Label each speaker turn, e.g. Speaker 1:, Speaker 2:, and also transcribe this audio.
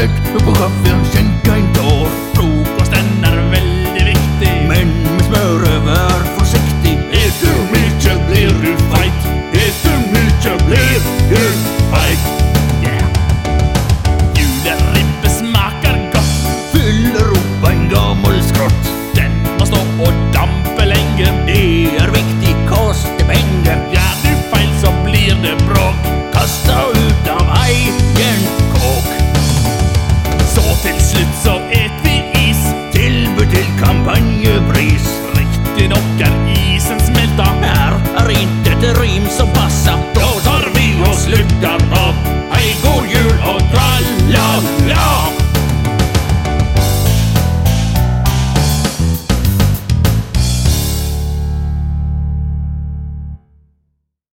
Speaker 1: Eu vou buffins